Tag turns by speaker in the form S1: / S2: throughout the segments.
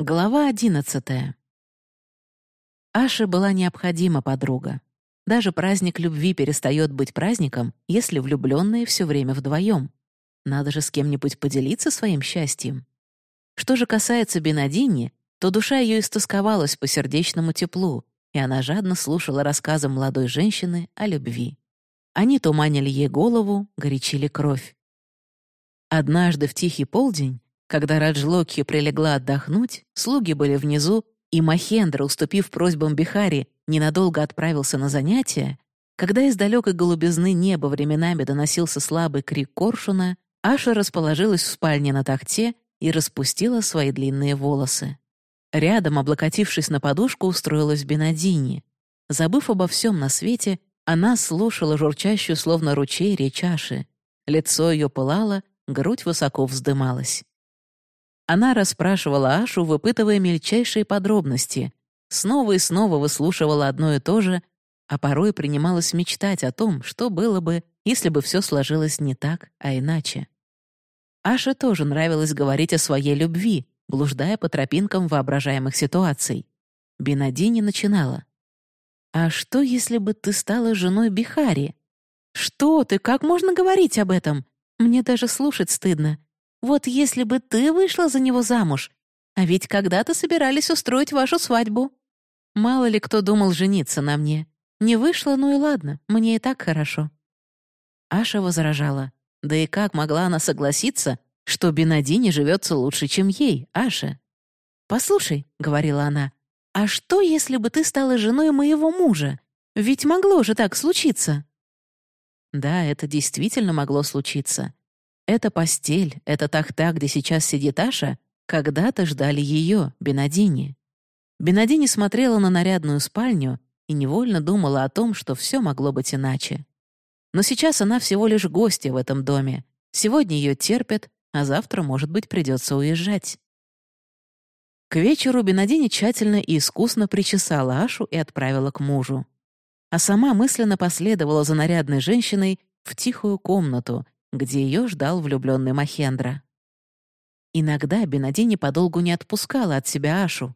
S1: Глава одиннадцатая. Аше была необходима подруга. Даже праздник любви перестает быть праздником, если влюбленные все время вдвоем. Надо же с кем-нибудь поделиться своим счастьем. Что же касается Бенадини, то душа ее истосковалась по сердечному теплу, и она жадно слушала рассказы молодой женщины о любви. Они туманили ей голову, горячили кровь. Однажды в тихий полдень когда Раджлокхи прилегла отдохнуть, слуги были внизу, и Махендра, уступив просьбам Бихари, ненадолго отправился на занятия, когда из далекой голубизны неба временами доносился слабый крик коршуна, Аша расположилась в спальне на тахте и распустила свои длинные волосы. Рядом, облокотившись на подушку, устроилась Бенадини. Забыв обо всем на свете, она слушала журчащую, словно ручей, речь Аши. Лицо ее пылало, грудь высоко вздымалась. Она расспрашивала Ашу, выпытывая мельчайшие подробности, снова и снова выслушивала одно и то же, а порой принималась мечтать о том, что было бы, если бы все сложилось не так, а иначе. Аше тоже нравилось говорить о своей любви, блуждая по тропинкам воображаемых ситуаций. Бенадини начинала. «А что, если бы ты стала женой Бихари?» «Что ты? Как можно говорить об этом? Мне даже слушать стыдно. Вот если бы ты вышла за него замуж, а ведь когда-то собирались устроить вашу свадьбу. Мало ли кто думал жениться на мне. Не вышло, ну и ладно, мне и так хорошо». Аша возражала. Да и как могла она согласиться, что Бенадине живется лучше, чем ей, Аша? «Послушай», — говорила она, «а что, если бы ты стала женой моего мужа? Ведь могло же так случиться». Да, это действительно могло случиться. Эта постель, эта тахта, где сейчас сидит Аша, когда-то ждали ее, Бенадини. Бенадини смотрела на нарядную спальню и невольно думала о том, что все могло быть иначе. Но сейчас она всего лишь гостья в этом доме. Сегодня ее терпят, а завтра, может быть, придется уезжать. К вечеру Бенадини тщательно и искусно причесала Ашу и отправила к мужу. А сама мысленно последовала за нарядной женщиной в тихую комнату, где ее ждал влюбленный Махендра. Иногда Бенадини подолгу не отпускала от себя Ашу.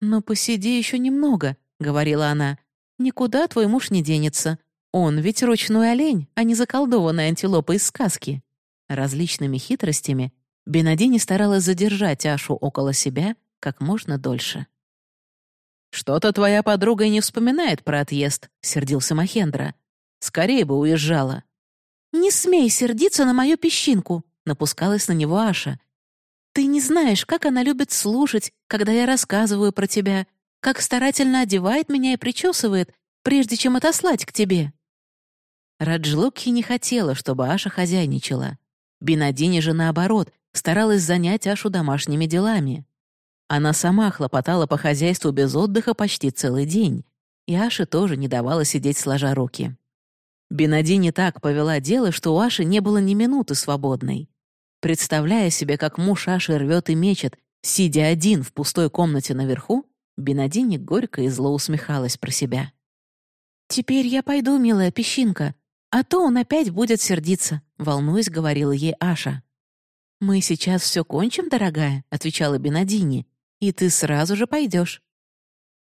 S1: «Но посиди еще немного», — говорила она. «Никуда твой муж не денется. Он ведь ручной олень, а не заколдованная антилопа из сказки». Различными хитростями Бенадини старалась задержать Ашу около себя как можно дольше. «Что-то твоя подруга и не вспоминает про отъезд», — сердился Махендра. «Скорее бы уезжала». «Не смей сердиться на мою песчинку», — напускалась на него Аша. «Ты не знаешь, как она любит слушать, когда я рассказываю про тебя, как старательно одевает меня и причесывает, прежде чем отослать к тебе». Раджлукхи не хотела, чтобы Аша хозяйничала. Бинадини же, наоборот, старалась занять Ашу домашними делами. Она сама хлопотала по хозяйству без отдыха почти целый день, и Аше тоже не давала сидеть сложа руки. Бенадини так повела дело, что у Аши не было ни минуты свободной. Представляя себе, как муж Аши рвет и мечет, сидя один в пустой комнате наверху, Бенадини горько и зло усмехалась про себя. «Теперь я пойду, милая песчинка, а то он опять будет сердиться», — волнуясь, говорила ей Аша. «Мы сейчас все кончим, дорогая», — отвечала Бенадини, «и ты сразу же пойдешь».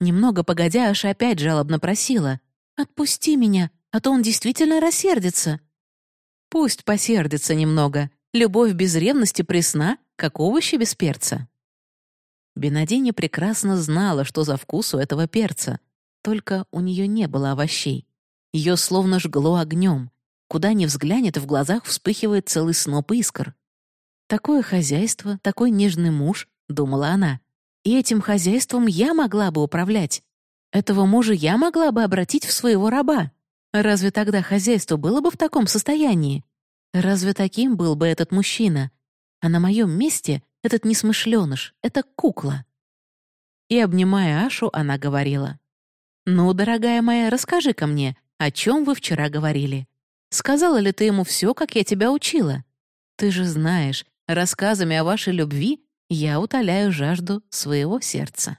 S1: Немного погодя, Аша опять жалобно просила. «Отпусти меня, а то он действительно рассердится». «Пусть посердится немного. Любовь без ревности пресна, как овощи без перца». Бенадини прекрасно знала, что за вкус у этого перца, только у нее не было овощей. Ее словно жгло огнем. Куда ни взглянет, в глазах вспыхивает целый сноп искр. «Такое хозяйство, такой нежный муж», — думала она. «И этим хозяйством я могла бы управлять. Этого мужа я могла бы обратить в своего раба. Разве тогда хозяйство было бы в таком состоянии? Разве таким был бы этот мужчина? А на моем месте этот несмышленыш, это кукла. И, обнимая Ашу, она говорила. «Ну, дорогая моя, расскажи-ка мне, о чем вы вчера говорили? Сказала ли ты ему все, как я тебя учила? Ты же знаешь, рассказами о вашей любви я утоляю жажду своего сердца».